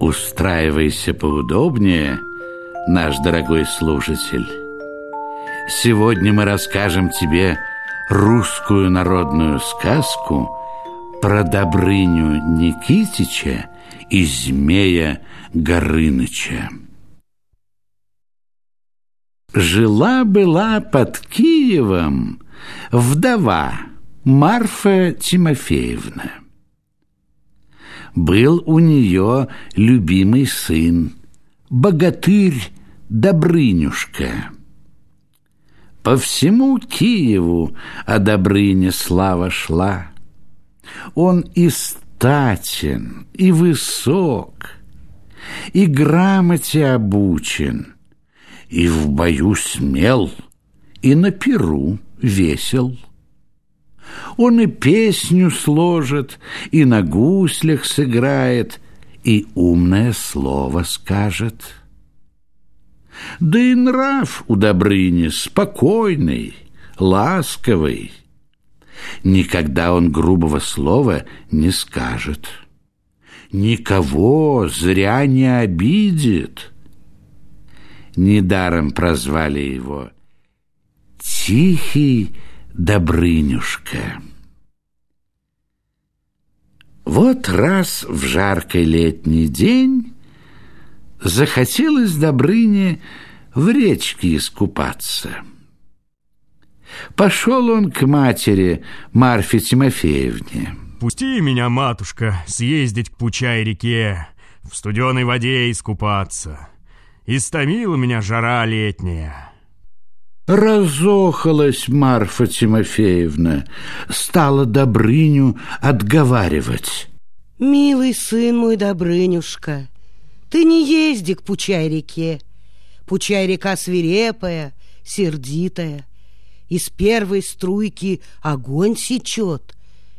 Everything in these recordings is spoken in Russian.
Устраивайся поудобнее, наш дорогой служитель. Сегодня мы расскажем тебе русскую народную сказку про Добрыню Никитича и змея Горыныча. Жила-была под Киевом вдова Марфа Тимофеевна. Был у нее любимый сын, богатырь Добрынюшка. По всему Киеву о Добрыне слава шла. Он и статен, и высок, и грамоте обучен, и в бою смел, и на перу весел. Он и песню сложит, и на гуслях сыграет, и умное слово скажет. Да и нрав у Добрыни спокойный, ласковый. Никогда он грубого слова не скажет. Никого зря не обидит. Недаром прозвали его «Тихий Добрынюшка». Вот раз в жаркий летний день захотелось Добрыне в речке искупаться. Пошел он к матери Марфе Тимофеевне. «Пусти меня, матушка, съездить к Пучай реке, в студеной воде искупаться. Истомила меня жара летняя». Разохалась Марфа Тимофеевна, стала Добрыню отговаривать. «Милый сын мой Добрынюшка, ты не езди к Пучай-реке. Пучай-река свирепая, сердитая. Из первой струйки огонь сечет,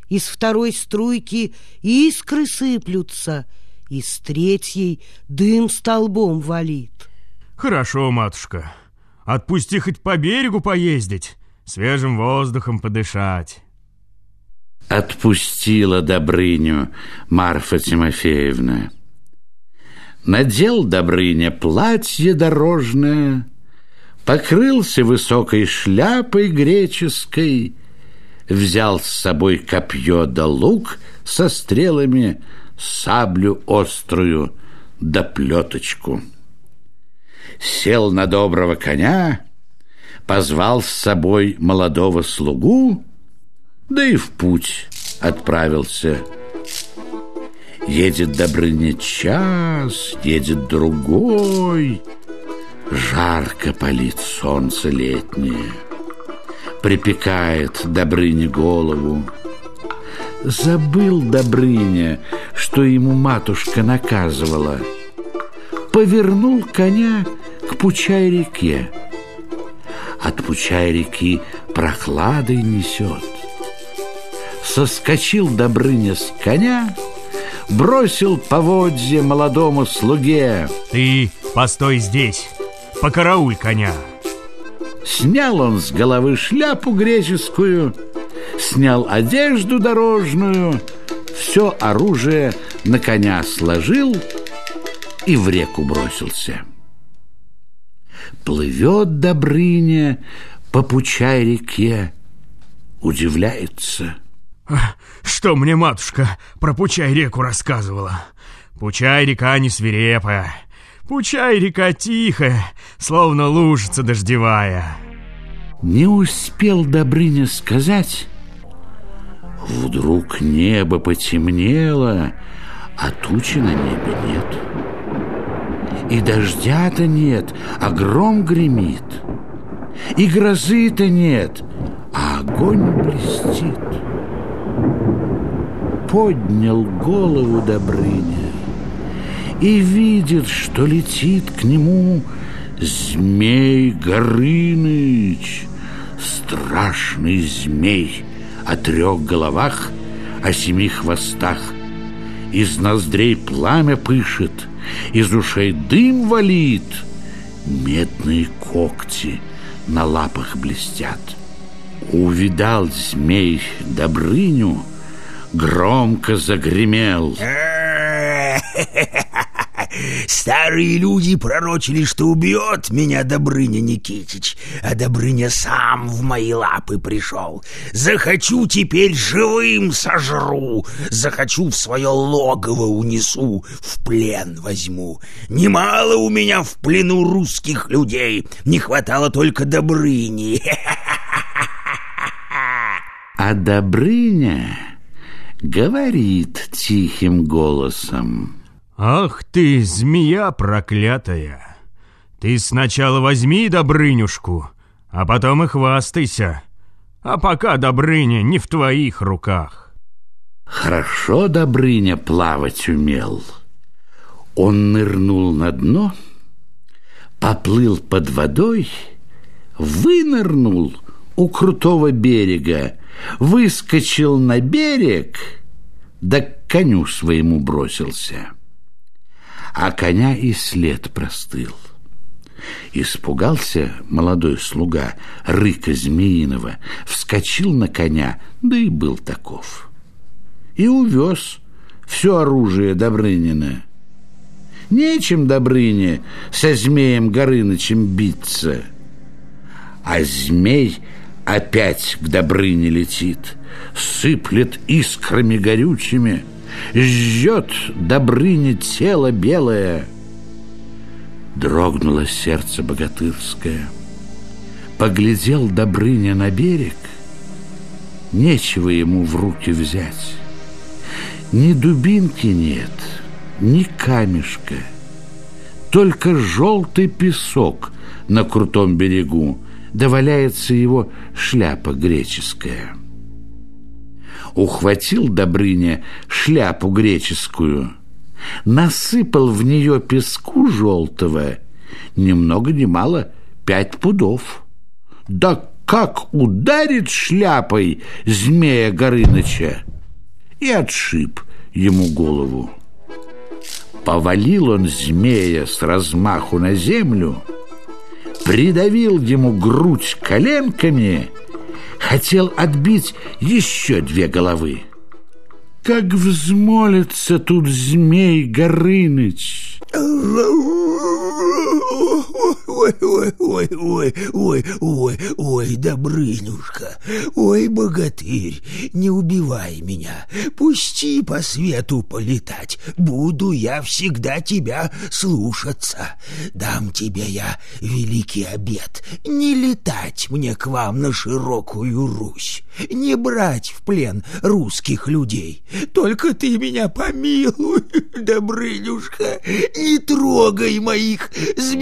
из второй струйки искры сыплются, из третьей дым столбом валит. Хорошо, матушка, отпусти хоть по берегу поездить, свежим воздухом подышать. Отпустила Добрыню Марфа Тимофеевна. Надел Добрыня платье дорожное, Покрылся высокой шляпой греческой, Взял с собой копье да лук со стрелами, Саблю острую да плеточку. Сел на доброго коня, Позвал с собой молодого слугу, Да и в путь отправился Едет Добрыня час, едет другой. Жарко палит солнце летнее. Припекает Добрыне голову. Забыл Добрыня, что ему матушка наказывала. Повернул коня к Пучай-реке. От Пучай-реки прохладой несет. Соскочил Добрыня с коня — бросил поводье молодому слуге. Ты постой здесь, покарауль коня. Снял он с головы шляпу греческую, снял одежду дорожную, все оружие на коня сложил и в реку бросился. Плывет Добрыня по пучай реке, удивляется – что мне матушка про Пучай-реку рассказывала? Пучай-река не свирепая. Пучай-река тихая, словно лужица дождевая. Не успел Добрыня сказать. Вдруг небо потемнело, а тучи на небе нет. И дождя-то нет, а гром гремит. И грозы-то нет, а огонь блестит поднял голову Добрыня и видит, что летит к нему змей Горыныч, страшный змей о трех головах, о семи хвостах. Из ноздрей пламя пышет, из ушей дым валит, медные когти на лапах блестят. Увидал змей Добрыню, громко загремел. Старые люди пророчили, что убьет меня Добрыня Никитич, а Добрыня сам в мои лапы пришел. Захочу теперь живым сожру, захочу в свое логово унесу, в плен возьму. Немало у меня в плену русских людей, не хватало только Добрыни. А Добрыня говорит тихим голосом. Ах ты, змея проклятая! Ты сначала возьми Добрынюшку, а потом и хвастайся. А пока Добрыня не в твоих руках. Хорошо Добрыня плавать умел. Он нырнул на дно, поплыл под водой, вынырнул у крутого берега, выскочил на берег, да к коню своему бросился. А коня и след простыл. Испугался молодой слуга рыка змеиного, вскочил на коня, да и был таков. И увез все оружие Добрынина. Нечем Добрыне со змеем Горынычем биться. А змей опять к Добрыне летит, сыплет искрами горючими, жжет Добрыне тело белое. Дрогнуло сердце богатырское. Поглядел Добрыня на берег, нечего ему в руки взять. Ни дубинки нет, ни камешка, только желтый песок на крутом берегу, да валяется его шляпа греческая. Ухватил Добрыня шляпу греческую, насыпал в нее песку желтого, ни много ни мало пять пудов. Да как ударит шляпой змея Горыныча и отшиб ему голову. Повалил он змея с размаху на землю, придавил ему грудь коленками, хотел отбить еще две головы. Как взмолится тут змей Горыныч! Ой, ой, Добрынюшка, ой, богатырь, не убивай меня, пусти по свету полетать, буду я всегда тебя слушаться. Дам тебе я великий обет, не летать мне к вам на широкую Русь, не брать в плен русских людей. Только ты меня помилуй, Добрынюшка, не трогай моих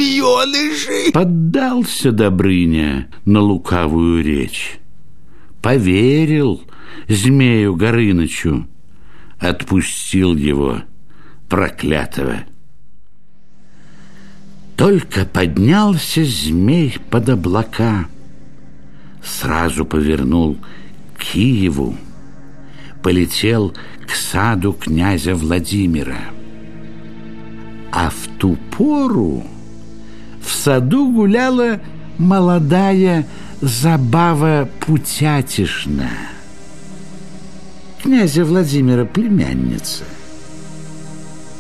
змеенышей. Поддался Добрыня на лукавую речь. Поверил змею Горынычу, отпустил его, проклятого. Только поднялся змей под облака, сразу повернул к Киеву, полетел к саду князя Владимира. А в ту пору в саду гуляла молодая забава Путятишна, князя Владимира племянница.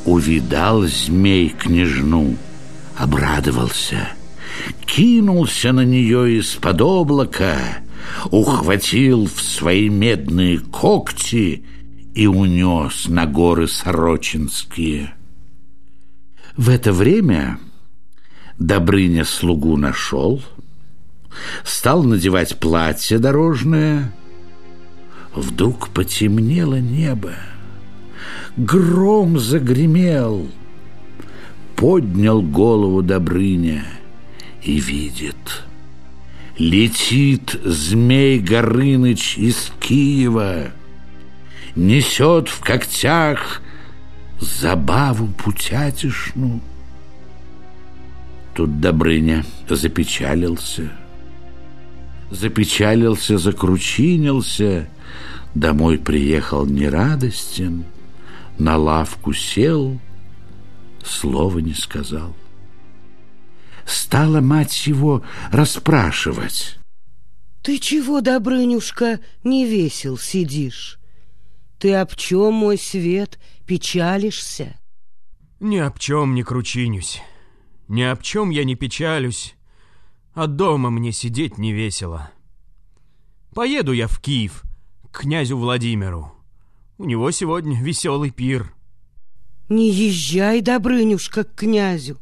Увидал змей княжну, обрадовался, кинулся на нее из-под облака, ухватил в свои медные когти и унес на горы Сорочинские. В это время Добрыня слугу нашел, стал надевать платье дорожное. Вдруг потемнело небо, гром загремел, поднял голову Добрыня и видит — Летит змей Горыныч из Киева, Несет в когтях забаву путятишну. Тут Добрыня запечалился. Запечалился, закручинился, Домой приехал нерадостен, На лавку сел, слова не сказал. Стала мать его расспрашивать. Ты чего, Добрынюшка, не весел сидишь? Ты об чем, мой свет, печалишься? Ни об чем не кручинюсь, ни об чем я не печалюсь, а дома мне сидеть не весело. Поеду я в Киев к князю Владимиру. У него сегодня веселый пир. Не езжай, Добрынюшка, к князю.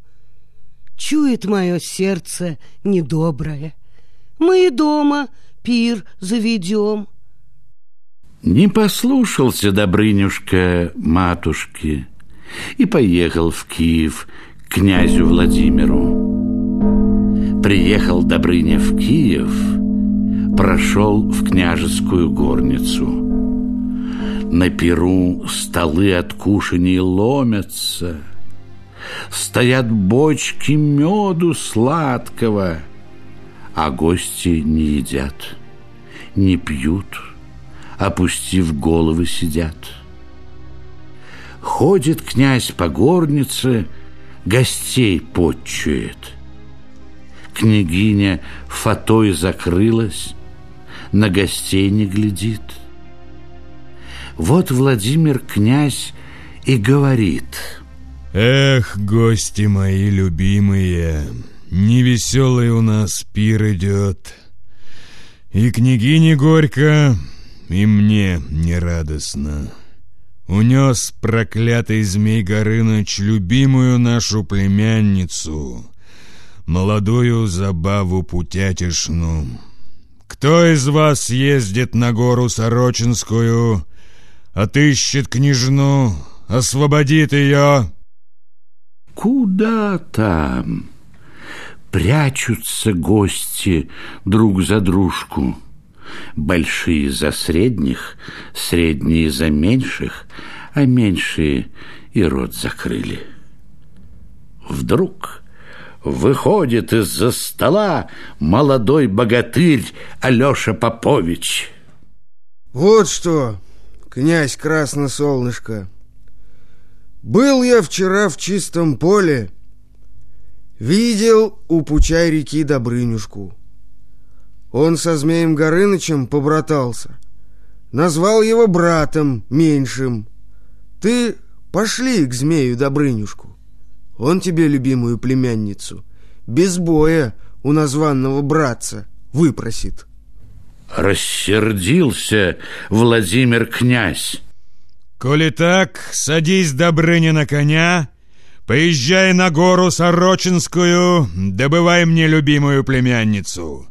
Чует мое сердце недоброе. Мы и дома пир заведем. Не послушался Добрынюшка матушки и поехал в Киев князю Владимиру. Приехал Добрыня в Киев, прошел в княжескую горницу. На перу столы от кушаний ломятся, Стоят бочки меду сладкого, А гости не едят, не пьют, Опустив головы сидят. Ходит князь по горнице, Гостей подчует — Княгиня фатой закрылась, на гостей не глядит. Вот Владимир князь и говорит. Эх, гости мои любимые, невеселый у нас пир идет. И княгине горько, и мне нерадостно. Унес проклятый змей Горыныч любимую нашу племянницу — молодую забаву путятишну. Кто из вас ездит на гору Сорочинскую, отыщет княжну, освободит ее?» «Куда там?» Прячутся гости друг за дружку. Большие за средних, средние за меньших, а меньшие и рот закрыли. Вдруг Выходит из-за стола молодой богатырь Алеша Попович. Вот что, князь Красносолнышко, был я вчера в чистом поле, видел у пучай реки Добрынюшку. Он со Змеем Горынычем побратался, назвал его братом меньшим. Ты пошли к Змею Добрынюшку. Он тебе любимую племянницу без боя у названного братца выпросит. Рассердился Владимир князь. Коли так, садись, Добрыня, на коня, поезжай на гору Сорочинскую, добывай мне любимую племянницу.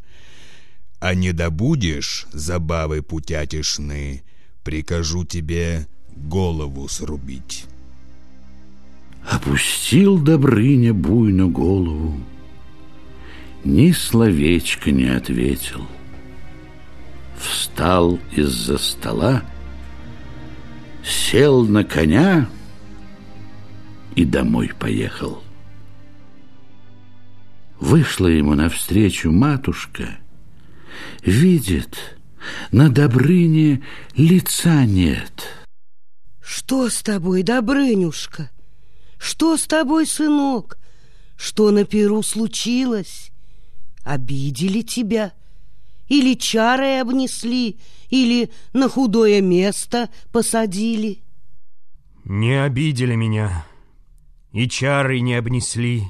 А не добудешь забавы путятишны, прикажу тебе голову срубить. Опустил Добрыня буйно голову, Ни словечко не ответил. Встал из-за стола, Сел на коня и домой поехал. Вышла ему навстречу матушка, Видит, на Добрыне лица нет. Что с тобой, Добрынюшка? Что с тобой, сынок? Что на Перу случилось? Обидели тебя? Или чарой обнесли? Или на худое место посадили? Не обидели меня, и чары не обнесли,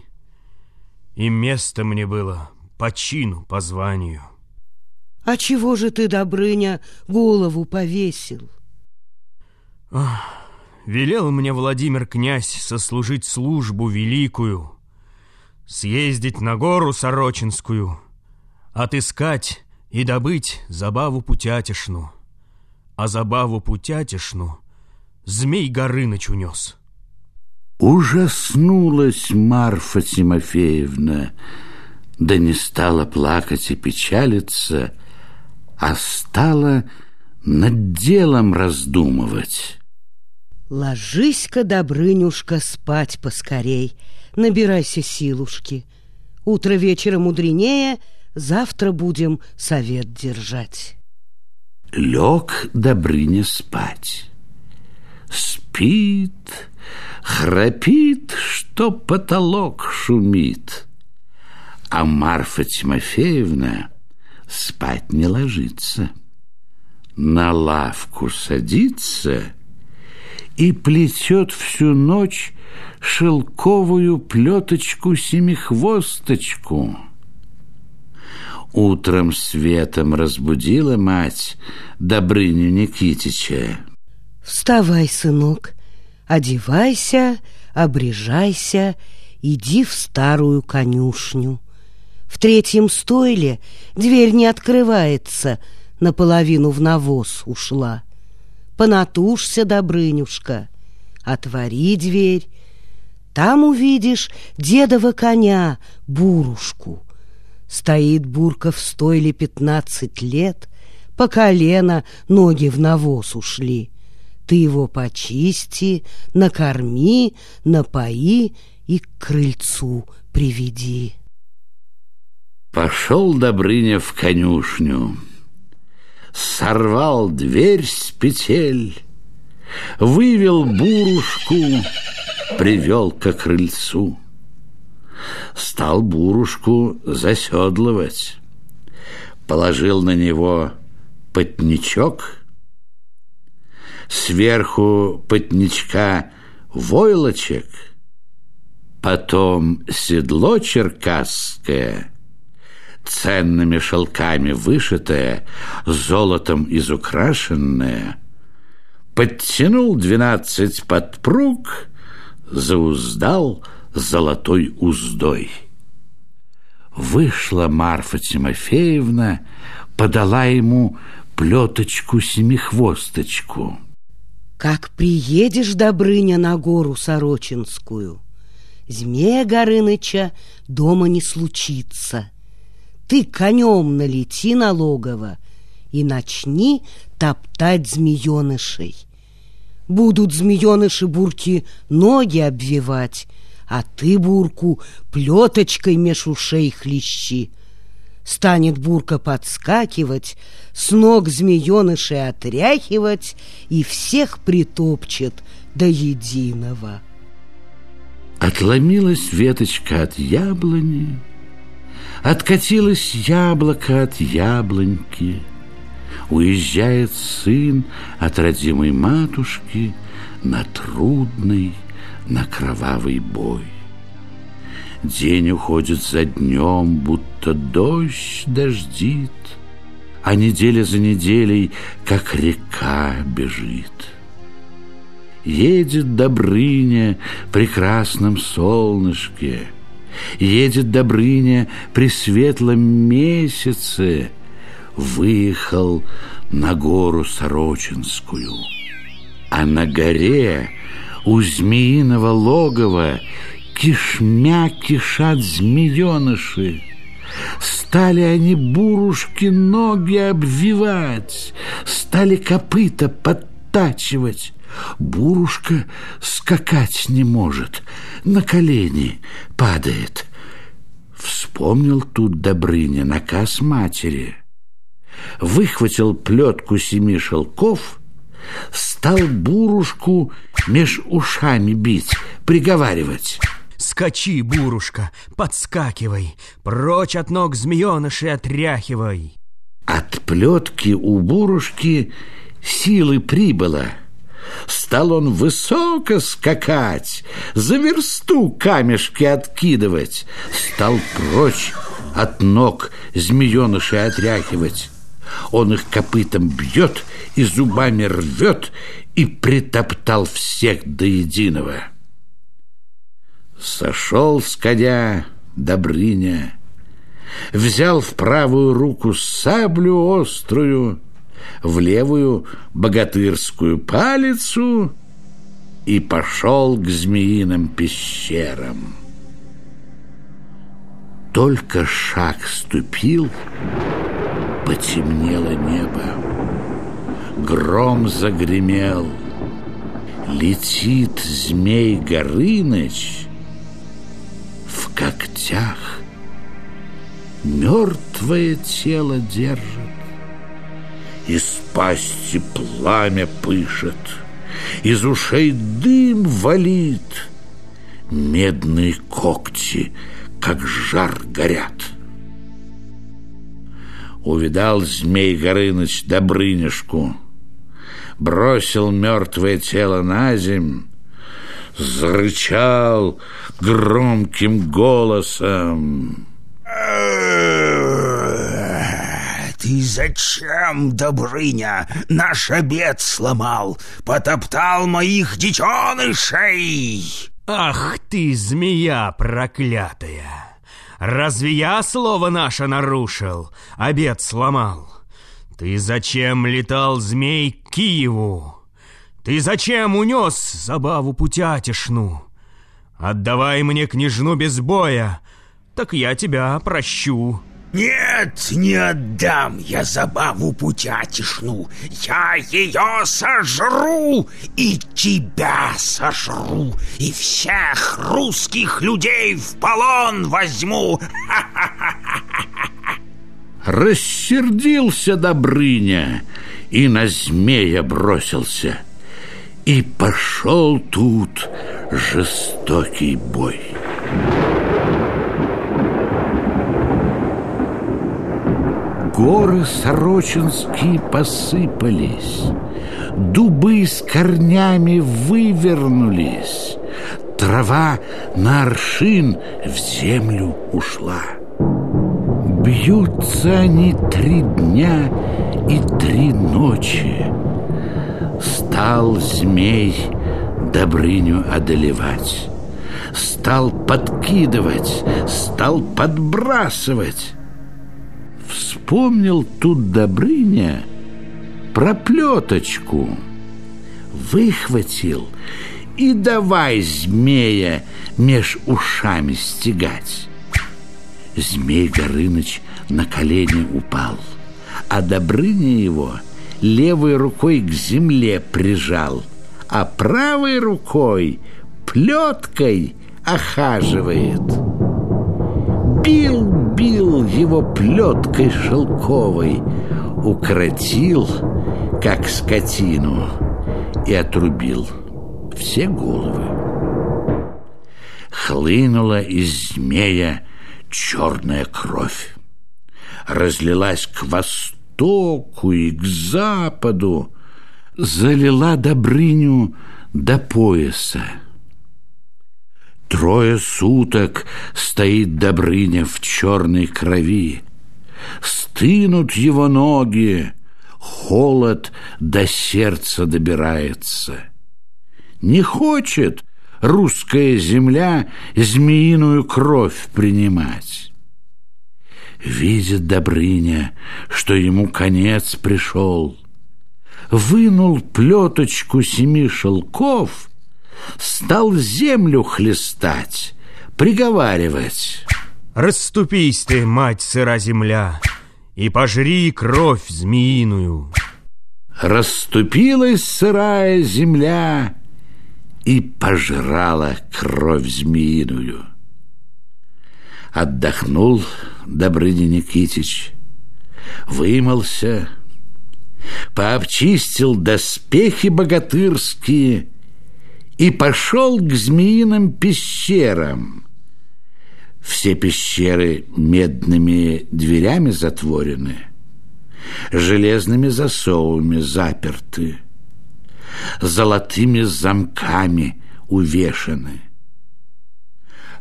и место мне было по чину, по званию. А чего же ты, Добрыня, голову повесил? Ах, велел мне Владимир князь сослужить службу великую, съездить на гору Сорочинскую, отыскать и добыть забаву путятишну. А забаву путятишну змей Горыныч унес. Ужаснулась Марфа Тимофеевна, да не стала плакать и печалиться, а стала над делом раздумывать. Ложись-ка, Добрынюшка, спать поскорей, Набирайся силушки. Утро вечера мудренее, Завтра будем совет держать. Лег Добрыня спать. Спит, храпит, что потолок шумит. А Марфа Тимофеевна спать не ложится. На лавку садится — и плетет всю ночь шелковую плеточку-семихвосточку. Утром светом разбудила мать Добрыню Никитича. Вставай, сынок, одевайся, обрежайся, иди в старую конюшню. В третьем стойле дверь не открывается, наполовину в навоз ушла. Понатушься, Добрынюшка, отвори дверь. Там увидишь дедова коня, бурушку. Стоит бурка в стойле пятнадцать лет, По колено ноги в навоз ушли. Ты его почисти, накорми, напои И к крыльцу приведи. Пошел Добрыня в конюшню, Сорвал дверь с петель, Вывел бурушку, привел к крыльцу. Стал бурушку заседлывать, Положил на него потничок, Сверху потничка войлочек, Потом седло черкасское — ценными шелками вышитое, золотом изукрашенное, подтянул двенадцать подпруг, зауздал золотой уздой. Вышла Марфа Тимофеевна, подала ему плеточку-семихвосточку. Как приедешь, Добрыня, на гору Сорочинскую, Змея Горыныча дома не случится — ты конем налети на логово и начни топтать змеенышей. Будут змееныши бурки ноги обвивать, а ты бурку плеточкой меж ушей хлещи. Станет бурка подскакивать, с ног змеенышей отряхивать и всех притопчет до единого. Отломилась веточка от яблони, Откатилось яблоко от яблоньки, Уезжает сын от родимой матушки На трудный, на кровавый бой. День уходит за днем, будто дождь дождит, А неделя за неделей, как река бежит. Едет Добрыня в прекрасном солнышке — Едет Добрыня при светлом месяце, Выехал на гору Сорочинскую. А на горе у змеиного логова Кишмя кишат змееныши. Стали они бурушки ноги обвивать, Стали копыта подтачивать. Бурушка скакать не может, на колени падает. Вспомнил тут Добрыня наказ матери. Выхватил плетку семи шелков, стал бурушку меж ушами бить, приговаривать. Скачи, бурушка, подскакивай, прочь от ног змееныши отряхивай. От плетки у бурушки силы прибыло — Стал он высоко скакать, за версту камешки откидывать, Стал прочь от ног змеенышей отряхивать. Он их копытом бьет и зубами рвет, И притоптал всех до единого. Сошел с коня Добрыня, Взял в правую руку саблю острую, в левую богатырскую палицу и пошел к змеиным пещерам. Только шаг ступил, потемнело небо. Гром загремел. Летит змей Горыныч в когтях. Мертвое тело держит из пасти пламя пышет, Из ушей дым валит, Медные когти, как жар, горят. Увидал змей Горыныч Добрынюшку, Бросил мертвое тело на земь, зарычал громким голосом. Ты зачем, Добрыня, наш обед сломал? Потоптал моих детенышей? Ах ты, змея проклятая! Разве я слово наше нарушил, обед сломал? Ты зачем летал, змей, к Киеву? Ты зачем унес забаву путятишну? Отдавай мне княжну без боя, так я тебя прощу. Нет, не отдам я забаву путятишну. Я ее сожру, и тебя сожру, и всех русских людей в полон возьму. Рассердился Добрыня и на змея бросился. И пошел тут жестокий бой. Горы сорочинские посыпались, Дубы с корнями вывернулись, Трава на аршин в землю ушла. Бьются они три дня и три ночи. Стал змей Добрыню одолевать, Стал подкидывать, стал подбрасывать вспомнил тут Добрыня про плеточку. Выхватил и давай змея меж ушами стегать. Змей Горыныч на колени упал, а Добрыня его левой рукой к земле прижал, а правой рукой плеткой охаживает. Бил Убил его плеткой шелковой, укротил, как скотину, и отрубил все головы. Хлынула из змея черная кровь, разлилась к востоку и к западу, залила Добрыню до пояса. Трое суток стоит Добрыня в черной крови. Стынут его ноги, холод до сердца добирается. Не хочет русская земля змеиную кровь принимать. Видит Добрыня, что ему конец пришел. Вынул плеточку семи шелков — стал землю хлестать, приговаривать. Расступись ты, мать сыра земля, и пожри кровь змеиную. Расступилась сырая земля и пожрала кровь змеиную. Отдохнул Добрыня Никитич, вымылся, пообчистил доспехи богатырские и пошел к змеиным пещерам. Все пещеры медными дверями затворены, железными засовами заперты, золотыми замками увешаны.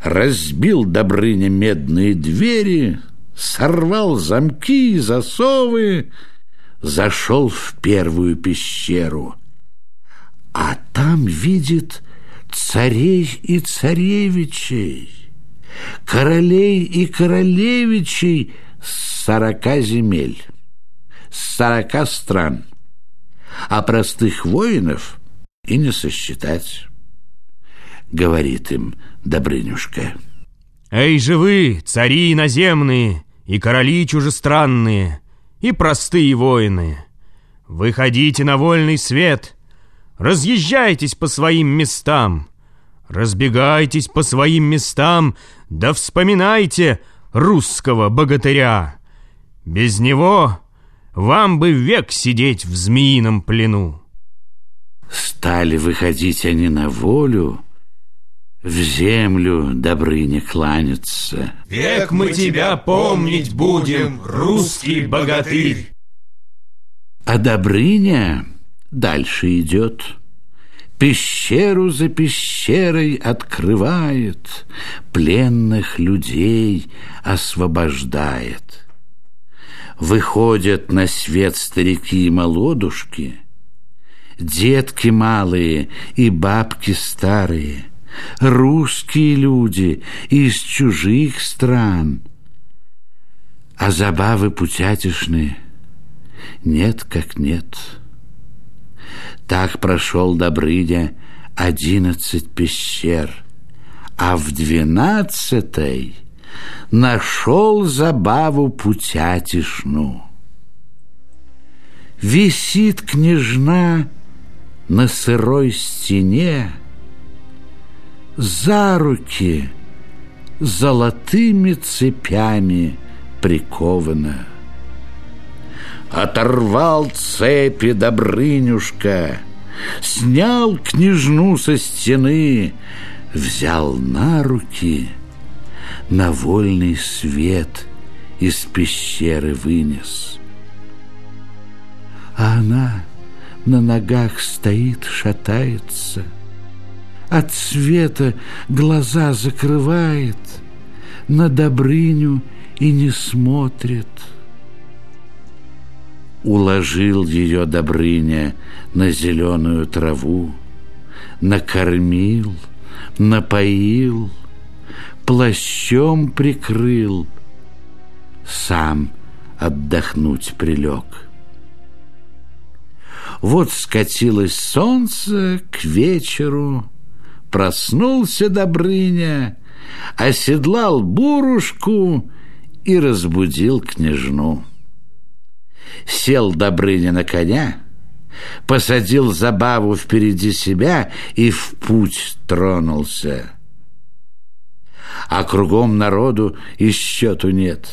Разбил Добрыня медные двери, сорвал замки и засовы, зашел в первую пещеру — а там видит царей и царевичей, королей и королевичей с сорока земель, с сорока стран, а простых воинов и не сосчитать. Говорит им Добрынюшка. Эй же вы, цари иноземные и короли чужестранные и простые воины, выходите на вольный свет — Разъезжайтесь по своим местам, разбегайтесь по своим местам, да вспоминайте русского богатыря. Без него вам бы век сидеть в змеином плену. Стали выходить они на волю, в землю Добрыне кланяться. Век мы тебя помнить будем, русский богатырь. А Добрыня дальше идет, пещеру за пещерой, открывает, Пленных людей освобождает. Выходят на свет старики и молодушки, Детки малые и бабки старые, Русские люди из чужих стран. А забавы путятишные нет как нет. Так прошел Добрыня одиннадцать пещер, а в двенадцатой нашел забаву путятишну. Висит княжна на сырой стене, за руки золотыми цепями прикована. Оторвал цепи Добрынюшка, Снял княжну со стены, Взял на руки, На вольный свет Из пещеры вынес. А она на ногах стоит, шатается, От света глаза закрывает, На Добрыню и не смотрит — Уложил ее Добрыня на зеленую траву, Накормил, напоил, плащом прикрыл, Сам отдохнуть прилег. Вот скатилось солнце к вечеру, Проснулся Добрыня, Оседлал бурушку и разбудил княжну сел Добрыня на коня, посадил забаву впереди себя и в путь тронулся. А кругом народу и счету нет.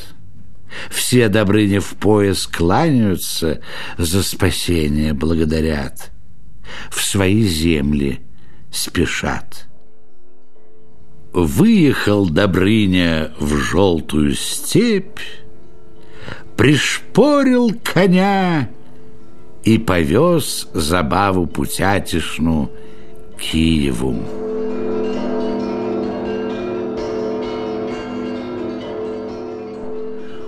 Все Добрыне в пояс кланяются, за спасение благодарят, в свои земли спешат. Выехал Добрыня в желтую степь, пришпорил коня и повез забаву путятишну Киеву.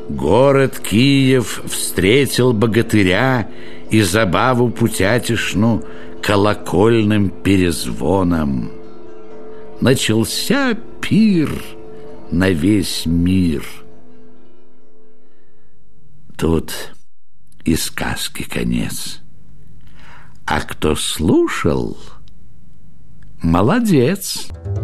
Город Киев встретил богатыря и забаву путятишну колокольным перезвоном. Начался пир на весь мир — Тут и сказки конец. А кто слушал, молодец.